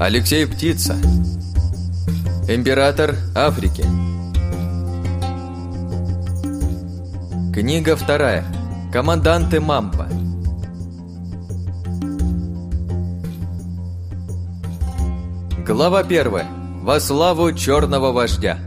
Алексей Птица. Император Африки. Книга вторая. Команданты Мампа. Глава первая. Во славу черного вождя.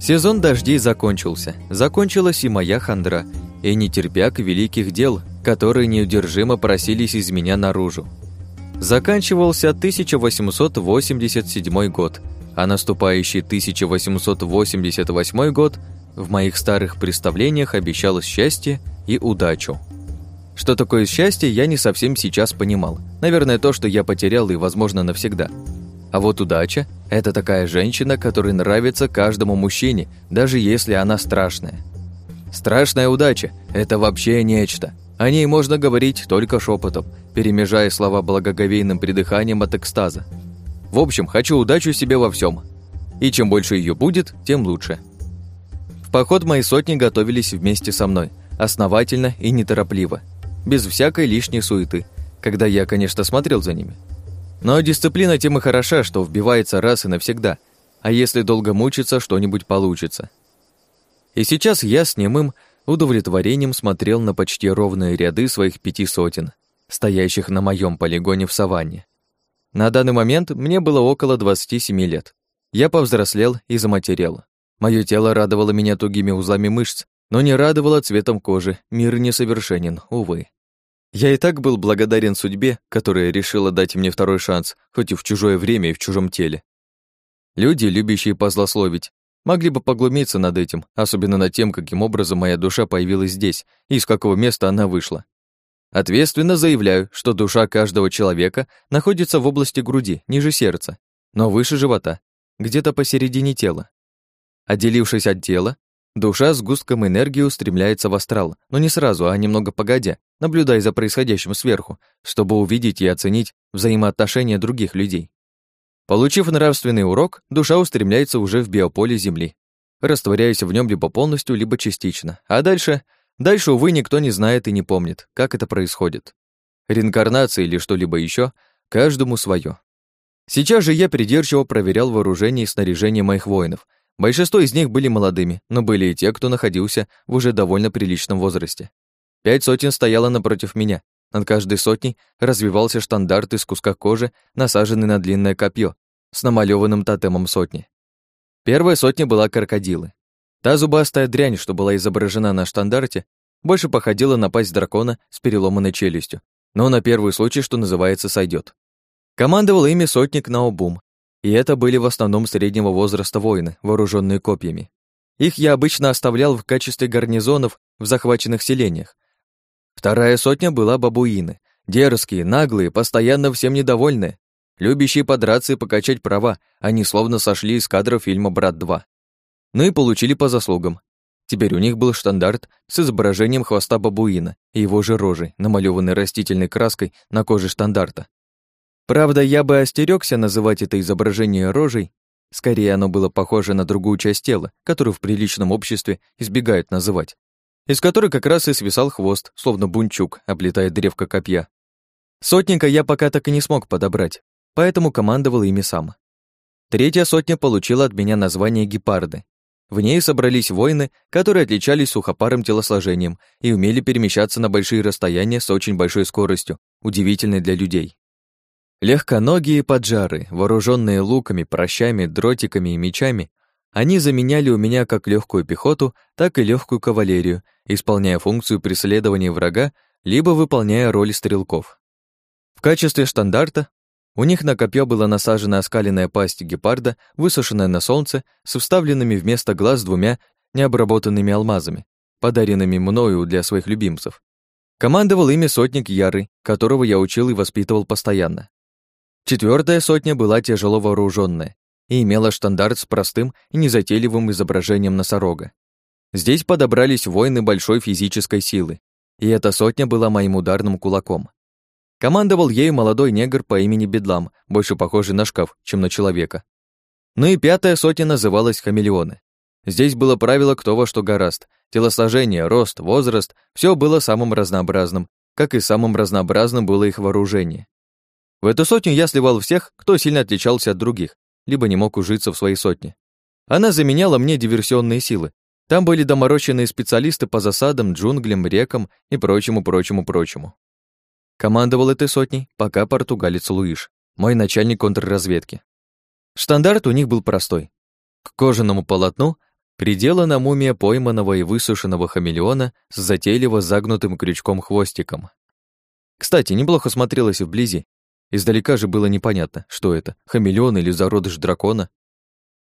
Сезон дождей закончился. Закончилась и моя хандра, и нетерпяк великих дел, которые неудержимо просились из меня наружу. Заканчивался 1887 год, а наступающий 1888 год в моих старых представлениях обещал счастье и удачу. Что такое счастье, я не совсем сейчас понимал. Наверное, то, что я потерял и, возможно, навсегда. А вот удача – это такая женщина, которая нравится каждому мужчине, даже если она страшная. Страшная удача – это вообще нечто. О ней можно говорить только шепотом, перемежая слова благоговейным придыханием от экстаза. В общем, хочу удачу себе во всем. И чем больше ее будет, тем лучше. В поход мои сотни готовились вместе со мной, основательно и неторопливо, без всякой лишней суеты, когда я, конечно, смотрел за ними – но дисциплина тем и хороша, что вбивается раз и навсегда, а если долго мучиться, что-нибудь получится. И сейчас я с немым удовлетворением смотрел на почти ровные ряды своих пяти сотен, стоящих на моем полигоне в саванне. На данный момент мне было около 27 лет. Я повзрослел и заматерел. Мое тело радовало меня тугими узлами мышц, но не радовало цветом кожи, мир несовершенен, увы. Я и так был благодарен судьбе, которая решила дать мне второй шанс, хоть и в чужое время и в чужом теле. Люди, любящие позлословить, могли бы поглумиться над этим, особенно над тем, каким образом моя душа появилась здесь и из какого места она вышла. Ответственно заявляю, что душа каждого человека находится в области груди, ниже сердца, но выше живота, где-то посередине тела. Отделившись от тела, Душа с густком энергии устремляется в астрал, но не сразу, а немного погодя, наблюдая за происходящим сверху, чтобы увидеть и оценить взаимоотношения других людей. Получив нравственный урок, душа устремляется уже в биополе Земли, растворяясь в нем либо полностью, либо частично. А дальше... Дальше, увы, никто не знает и не помнит, как это происходит. Реинкарнация или что-либо еще, каждому свое. Сейчас же я придирчиво проверял вооружение и снаряжение моих воинов — Большинство из них были молодыми, но были и те, кто находился в уже довольно приличном возрасте. Пять сотен стояло напротив меня. Над каждой сотней развивался штандарт из куска кожи, насаженный на длинное копье, с намалеванным тотемом сотни. Первая сотня была крокодилы. Та зубастая дрянь, что была изображена на штандарте, больше походила на пасть дракона с переломанной челюстью, но на первый случай, что называется, сойдет. Командовал ими сотник Наобум, и это были в основном среднего возраста воины, вооруженные копьями. Их я обычно оставлял в качестве гарнизонов в захваченных селениях. Вторая сотня была бабуины. Дерзкие, наглые, постоянно всем недовольные, любящие подраться и покачать права, они словно сошли из кадров фильма «Брат 2». Ну и получили по заслугам. Теперь у них был штандарт с изображением хвоста бабуина и его же рожей, намалёванной растительной краской на коже штандарта. Правда, я бы остерёгся называть это изображение рожей, скорее оно было похоже на другую часть тела, которую в приличном обществе избегают называть, из которой как раз и свисал хвост, словно бунчук, облетая древко копья. Сотника я пока так и не смог подобрать, поэтому командовал ими сам. Третья сотня получила от меня название гепарды. В ней собрались воины, которые отличались сухопарым телосложением и умели перемещаться на большие расстояния с очень большой скоростью, удивительной для людей. Легконогие поджары, вооруженные луками, прощами, дротиками и мечами, они заменяли у меня как легкую пехоту, так и легкую кавалерию, исполняя функцию преследования врага, либо выполняя роль стрелков. В качестве штандарта у них на копье была насажена оскаленная пасть гепарда, высушенная на солнце, с вставленными вместо глаз двумя необработанными алмазами, подаренными мною для своих любимцев. Командовал ими сотник Ярый, которого я учил и воспитывал постоянно. Четвертая сотня была тяжело вооруженная и имела штандарт с простым и незатейливым изображением носорога. Здесь подобрались воины большой физической силы, и эта сотня была моим ударным кулаком. Командовал ею молодой негр по имени Бедлам, больше похожий на шкаф, чем на человека. Ну и пятая сотня называлась «Хамелеоны». Здесь было правило кто во что гораст. Телосложение, рост, возраст — все было самым разнообразным, как и самым разнообразным было их вооружение. В эту сотню я сливал всех, кто сильно отличался от других, либо не мог ужиться в своей сотне. Она заменяла мне диверсионные силы. Там были доморощенные специалисты по засадам, джунглям, рекам и прочему-прочему-прочему. Командовал этой сотней пока португалец Луиш, мой начальник контрразведки. Стандарт у них был простой. К кожаному полотну приделана мумия пойманного и высушенного хамелеона с затейливо загнутым крючком-хвостиком. Кстати, неплохо смотрелось вблизи, Издалека же было непонятно, что это, хамелеон или зародыш дракона.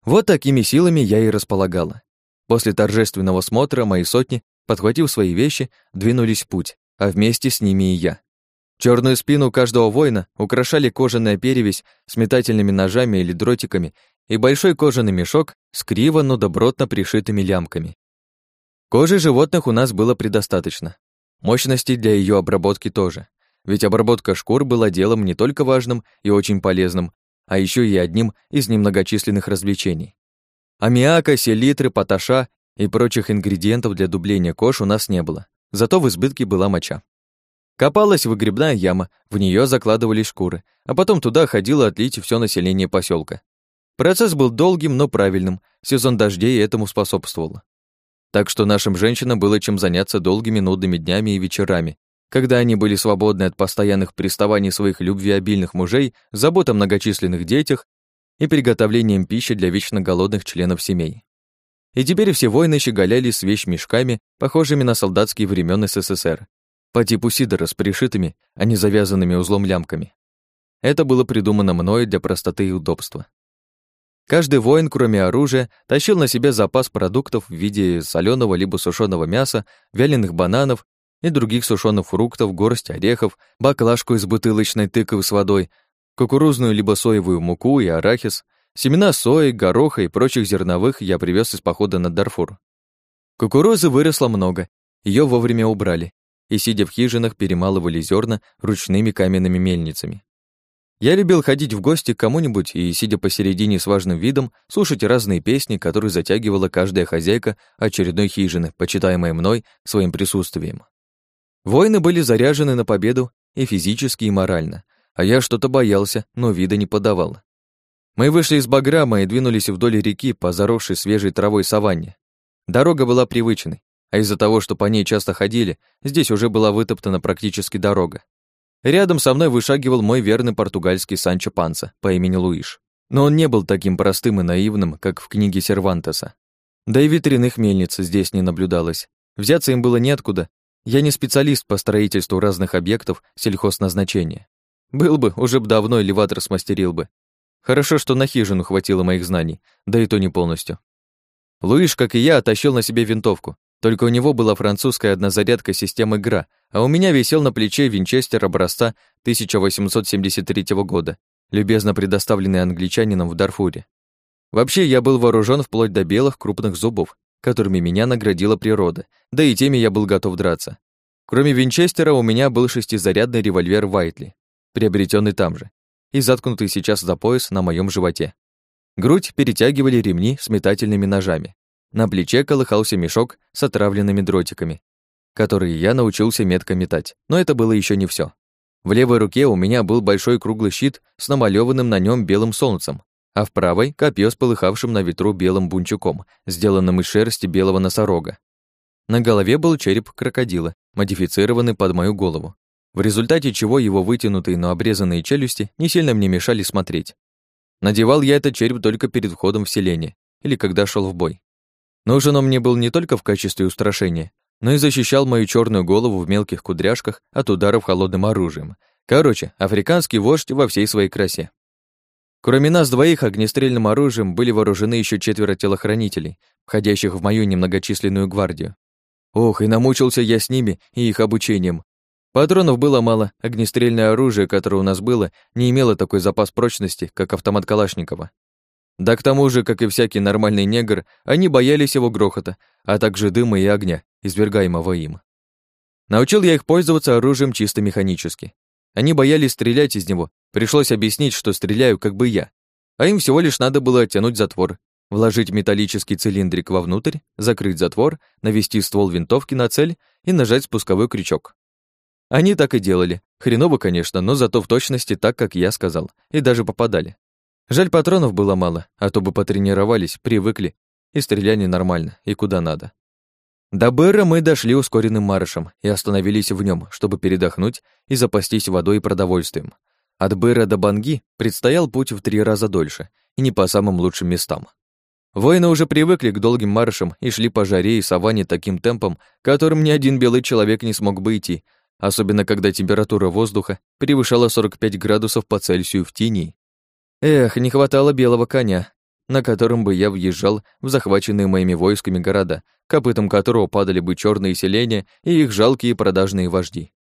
Вот такими силами я и располагала. После торжественного смотра мои сотни, подхватив свои вещи, двинулись в путь, а вместе с ними и я. Черную спину каждого воина украшали кожаная перевязь с метательными ножами или дротиками и большой кожаный мешок с криво, но добротно пришитыми лямками. Кожи животных у нас было предостаточно. Мощности для ее обработки тоже ведь обработка шкур была делом не только важным и очень полезным, а еще и одним из немногочисленных развлечений. Аммиака, селитры, поташа и прочих ингредиентов для дубления кож у нас не было, зато в избытке была моча. Копалась выгребная яма, в нее закладывали шкуры, а потом туда ходило отлить все население поселка. Процесс был долгим, но правильным, сезон дождей этому способствовал. Так что нашим женщинам было чем заняться долгими нудными днями и вечерами, когда они были свободны от постоянных приставаний своих любвеобильных мужей, забот о многочисленных детях и приготовлением пищи для вечно голодных членов семей. И теперь все воины щеголяли с вещмешками, похожими на солдатские времен СССР, по типу сидора с пришитыми, а не завязанными узлом лямками. Это было придумано мною для простоты и удобства. Каждый воин, кроме оружия, тащил на себе запас продуктов в виде соленого либо сушеного мяса, вяленых бананов и других сушеных фруктов, горсть орехов, баклажку из бутылочной тыквы с водой, кукурузную либо соевую муку и арахис, семена сои, гороха и прочих зерновых я привез из похода на Дарфур. Кукурузы выросло много, ее вовремя убрали, и, сидя в хижинах, перемалывали зерна ручными каменными мельницами. Я любил ходить в гости к кому-нибудь и, сидя посередине с важным видом, слушать разные песни, которые затягивала каждая хозяйка очередной хижины, почитаемой мной своим присутствием. Воины были заряжены на победу и физически, и морально, а я что-то боялся, но вида не подавал. Мы вышли из Баграма и двинулись вдоль реки по заросшей свежей травой саванне. Дорога была привычной, а из-за того, что по ней часто ходили, здесь уже была вытоптана практически дорога. Рядом со мной вышагивал мой верный португальский Санчо Панса по имени Луиш. Но он не был таким простым и наивным, как в книге Сервантеса. Да и ветряных мельниц здесь не наблюдалось. Взяться им было неоткуда, я не специалист по строительству разных объектов сельхозназначения. Был бы, уже б давно элеватор смастерил бы. Хорошо, что на хижину хватило моих знаний, да и то не полностью. Луиш, как и я, тащил на себе винтовку, только у него была французская однозарядка системы ГРА, а у меня висел на плече винчестер образца 1873 года, любезно предоставленный англичанином в Дарфуре. Вообще, я был вооружен вплоть до белых крупных зубов, которыми меня наградила природа, да и теми я был готов драться. Кроме винчестера у меня был шестизарядный револьвер Вайтли, приобретенный там же, и заткнутый сейчас за пояс на моем животе. Грудь перетягивали ремни с метательными ножами. На плече колыхался мешок с отравленными дротиками, которые я научился метко метать, но это было еще не все. В левой руке у меня был большой круглый щит с намалеванным на нем белым солнцем, а в правой — копье с полыхавшим на ветру белым бунчуком, сделанным из шерсти белого носорога. На голове был череп крокодила, модифицированный под мою голову, в результате чего его вытянутые, но обрезанные челюсти не сильно мне мешали смотреть. Надевал я этот череп только перед входом в селение или когда шел в бой. Нужен он мне был не только в качестве устрашения, но и защищал мою черную голову в мелких кудряшках от ударов холодным оружием. Короче, африканский вождь во всей своей красе. Кроме нас двоих, огнестрельным оружием были вооружены еще четверо телохранителей, входящих в мою немногочисленную гвардию. Ох, и намучился я с ними и их обучением. Патронов было мало, огнестрельное оружие, которое у нас было, не имело такой запас прочности, как автомат Калашникова. Да к тому же, как и всякий нормальный негр, они боялись его грохота, а также дыма и огня, извергаемого им. Научил я их пользоваться оружием чисто механически. Они боялись стрелять из него, пришлось объяснить, что стреляю как бы я, а им всего лишь надо было оттянуть затвор, вложить металлический цилиндрик вовнутрь, закрыть затвор, навести ствол винтовки на цель и нажать спусковой крючок. Они так и делали. Хреново, конечно, но зато в точности так, как я сказал, и даже попадали. Жаль, патронов было мало, а то бы потренировались, привыкли, и стреляли нормально, и куда надо. До Бэра мы дошли ускоренным маршем и остановились в нем, чтобы передохнуть и запастись водой и продовольствием. От Бэра до Банги предстоял путь в три раза дольше, и не по самым лучшим местам. Воины уже привыкли к долгим маршам и шли по жаре и саванне таким темпом, которым ни один белый человек не смог бы идти, особенно когда температура воздуха превышала 45 градусов по Цельсию в тени. Эх, не хватало белого коня, на котором бы я въезжал в захваченные моими войсками города, копытом которого падали бы черные селения и их жалкие продажные вожди.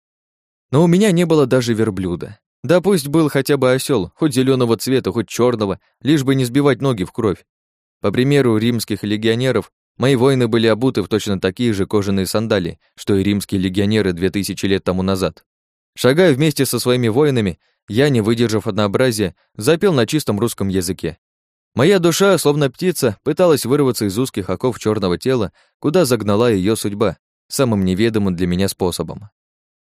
Но у меня не было даже верблюда. Да пусть был хотя бы осел, хоть зеленого цвета, хоть черного, лишь бы не сбивать ноги в кровь. По примеру римских легионеров, мои воины были обуты в точно такие же кожаные сандалии, что и римские легионеры две тысячи лет тому назад. Шагая вместе со своими воинами, я, не выдержав однообразия, запел на чистом русском языке. Моя душа, словно птица, пыталась вырваться из узких оков черного тела, куда загнала ее судьба, самым неведомым для меня способом.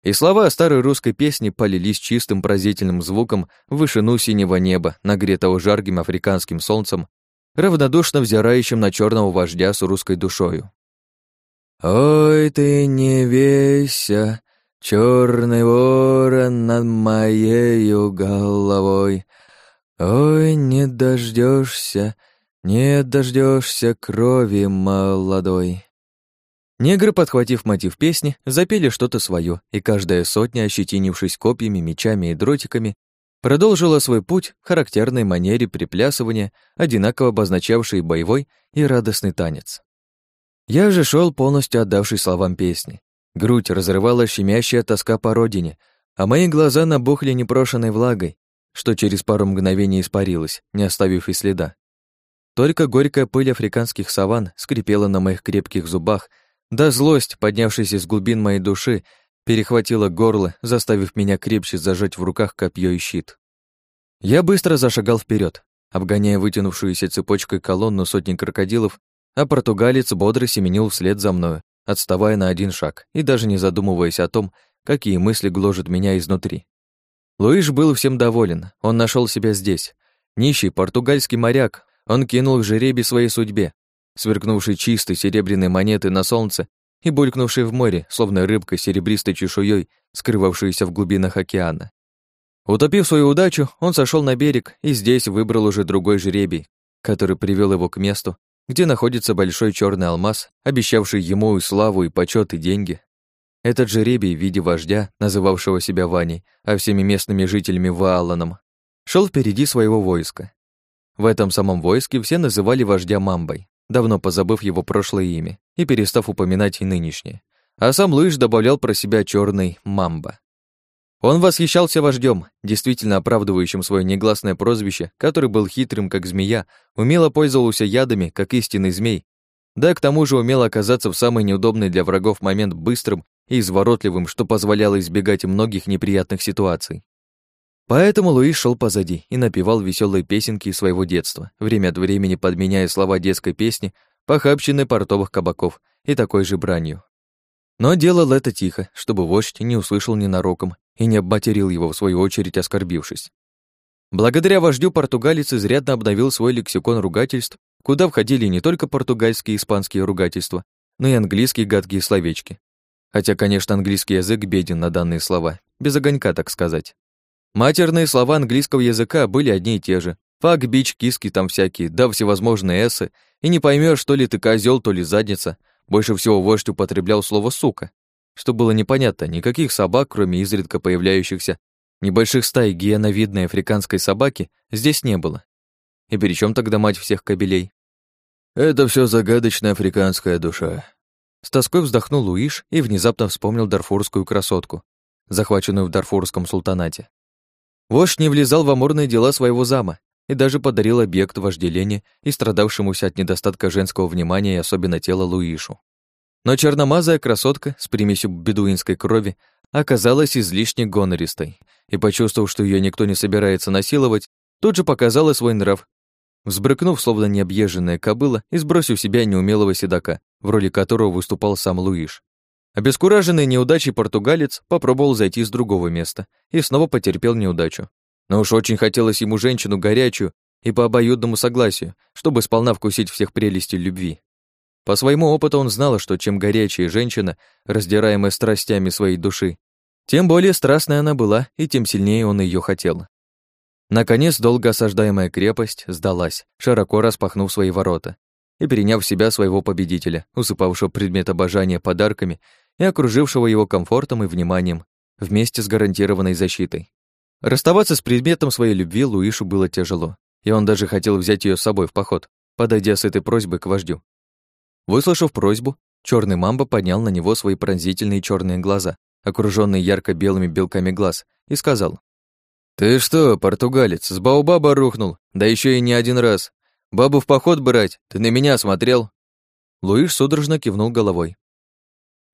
И слова старой русской песни полились чистым пронзительным звуком в вышину синего неба, нагретого жарким африканским солнцем, равнодушно взирающим на черного вождя с русской душою. «Ой, ты не вейся, черный ворон над моею головой, ой, не дождешься, не дождешься крови молодой». Негры, подхватив мотив песни, запели что-то свое, и каждая сотня, ощетинившись копьями, мечами и дротиками, продолжила свой путь в характерной манере приплясывания, одинаково обозначавшей боевой и радостный танец. Я же шел полностью отдавший словам песни. Грудь разрывала щемящая тоска по родине, а мои глаза набухли непрошенной влагой, что через пару мгновений испарилось, не оставив и следа. Только горькая пыль африканских саван скрипела на моих крепких зубах, да злость, поднявшаяся из глубин моей души, перехватила горло, заставив меня крепче зажать в руках копье и щит. Я быстро зашагал вперед, обгоняя вытянувшуюся цепочкой колонну сотни крокодилов, а португалец бодро семенил вслед за мною, отставая на один шаг и даже не задумываясь о том, какие мысли гложат меня изнутри. Луиш был всем доволен, он нашел себя здесь. Нищий португальский моряк, он кинул жеребий своей судьбе, сверкнувший чистой серебряной монеты на солнце и булькнувший в море, словно рыбка серебристой чешуей, скрывавшаяся в глубинах океана. Утопив свою удачу, он сошел на берег и здесь выбрал уже другой жребий, который привел его к месту, где находится большой черный алмаз, обещавший ему и славу, и почет, и деньги. Этот жребий в виде вождя, называвшего себя Ваней, а всеми местными жителями Вааланом, шел впереди своего войска. В этом самом войске все называли вождя Мамбой давно позабыв его прошлое имя и перестав упоминать и нынешнее. А сам Луиш добавлял про себя черный мамба. Он восхищался вождем, действительно оправдывающим свое негласное прозвище, который был хитрым, как змея, умело пользовался ядами, как истинный змей, да к тому же умел оказаться в самый неудобный для врагов момент быстрым и изворотливым, что позволяло избегать многих неприятных ситуаций. Поэтому Луис шел позади и напевал веселые песенки из своего детства, время от времени подменяя слова детской песни похабщины портовых кабаков и такой же бранью. Но делал это тихо, чтобы вождь не услышал ненароком и не обматерил его, в свою очередь оскорбившись. Благодаря вождю португалец изрядно обновил свой лексикон ругательств, куда входили не только португальские и испанские ругательства, но и английские гадкие словечки. Хотя, конечно, английский язык беден на данные слова, без огонька, так сказать. Матерные слова английского языка были одни и те же. Фак, бич, киски там всякие, да всевозможные эссы, и не поймешь, то ли ты козел, то ли задница. Больше всего вождь употреблял слово «сука», что было непонятно, никаких собак, кроме изредка появляющихся небольших стай гиеновидной африканской собаки, здесь не было. И при чем тогда мать всех кобелей? Это все загадочная африканская душа. С тоской вздохнул Луиш и внезапно вспомнил дарфурскую красотку, захваченную в дарфурском султанате. Вождь не влезал в амурные дела своего зама и даже подарил объект вожделения и страдавшемуся от недостатка женского внимания и особенно тела Луишу. Но черномазая красотка с примесью бедуинской крови оказалась излишне гонористой, и, почувствовав, что ее никто не собирается насиловать, тут же показала свой нрав, взбрыкнув, словно необъезженная кобыла, и сбросив себя неумелого седока, в роли которого выступал сам Луиш. Обескураженный неудачей португалец попробовал зайти с другого места и снова потерпел неудачу. Но уж очень хотелось ему женщину горячую и по обоюдному согласию, чтобы сполна вкусить всех прелестей любви. По своему опыту он знал, что чем горячая женщина, раздираемая страстями своей души, тем более страстной она была, и тем сильнее он ее хотел. Наконец, долго осаждаемая крепость сдалась, широко распахнув свои ворота и переняв в себя своего победителя, усыпавшего предмет обожания подарками и окружившего его комфортом и вниманием, вместе с гарантированной защитой. Расставаться с предметом своей любви Луишу было тяжело, и он даже хотел взять ее с собой в поход, подойдя с этой просьбой к вождю. Выслушав просьбу, черный мамба поднял на него свои пронзительные черные глаза, окруженные ярко-белыми белками глаз, и сказал. «Ты что, португалец, с Баобаба рухнул, да еще и не один раз. Бабу в поход брать, ты на меня смотрел?» Луиш судорожно кивнул головой.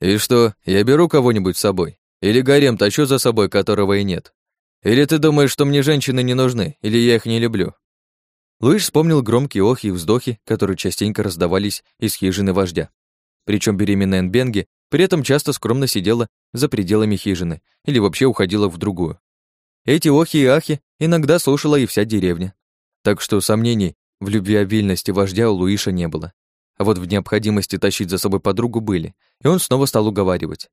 «И что, я беру кого-нибудь с собой? Или гарем тащу за собой, которого и нет? Или ты думаешь, что мне женщины не нужны, или я их не люблю?» Луиш вспомнил громкие охи и вздохи, которые частенько раздавались из хижины вождя. Причем беременная Энбенги при этом часто скромно сидела за пределами хижины или вообще уходила в другую. Эти охи и ахи иногда слушала и вся деревня. Так что сомнений в любвеобильности вождя у Луиша не было. А вот в необходимости тащить за собой подругу были, и он снова стал уговаривать.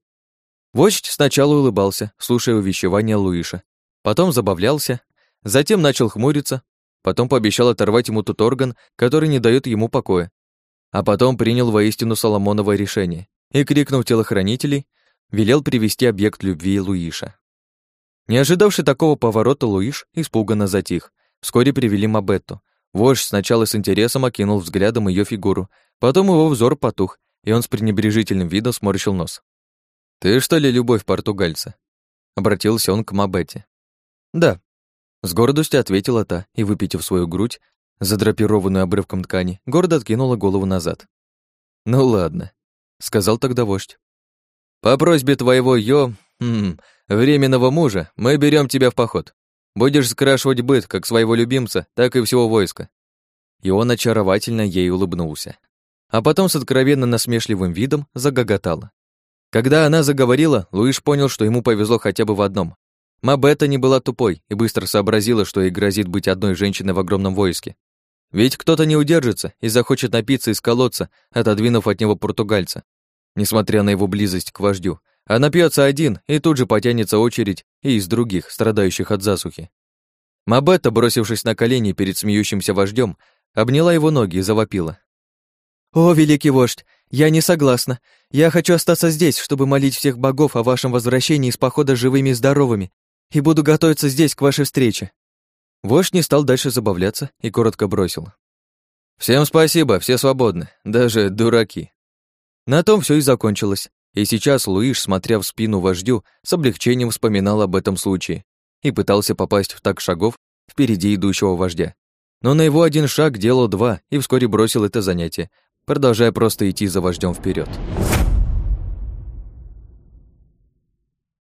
Вождь сначала улыбался, слушая увещевания Луиша, потом забавлялся, затем начал хмуриться, потом пообещал оторвать ему тот орган, который не дает ему покоя, а потом принял воистину Соломоново решение и, крикнув телохранителей, велел привести объект любви Луиша. Не ожидавший такого поворота Луиш испуганно затих. Вскоре привели Мабетту. Вождь сначала с интересом окинул взглядом ее фигуру, потом его взор потух, и он с пренебрежительным видом сморщил нос. «Ты что ли любовь португальца?» Обратился он к Мабетте. «Да». С гордостью ответила та и, выпитив свою грудь, задрапированную обрывком ткани, гордо откинула голову назад. «Ну ладно», — сказал тогда вождь. «По просьбе твоего Йо, хм, временного мужа, мы берем тебя в поход. Будешь скрашивать быт как своего любимца, так и всего войска». И он очаровательно ей улыбнулся. А потом с откровенно насмешливым видом загоготала. Когда она заговорила, Луиш понял, что ему повезло хотя бы в одном. Мабетта не была тупой и быстро сообразила, что ей грозит быть одной женщиной в огромном войске. Ведь кто-то не удержится и захочет напиться из колодца, отодвинув от него португальца. Несмотря на его близость к вождю, а напьется один, и тут же потянется очередь и из других, страдающих от засухи. Мабетта, бросившись на колени перед смеющимся вождем, обняла его ноги и завопила. «О, великий вождь, я не согласна. Я хочу остаться здесь, чтобы молить всех богов о вашем возвращении из похода живыми и здоровыми, и буду готовиться здесь к вашей встрече. Вождь не стал дальше забавляться и коротко бросил. «Всем спасибо, все свободны, даже дураки». На том все и закончилось, и сейчас Луиш, смотря в спину вождю, с облегчением вспоминал об этом случае и пытался попасть в так шагов впереди идущего вождя. Но на его один шаг делал два и вскоре бросил это занятие, продолжая просто идти за вождем вперед.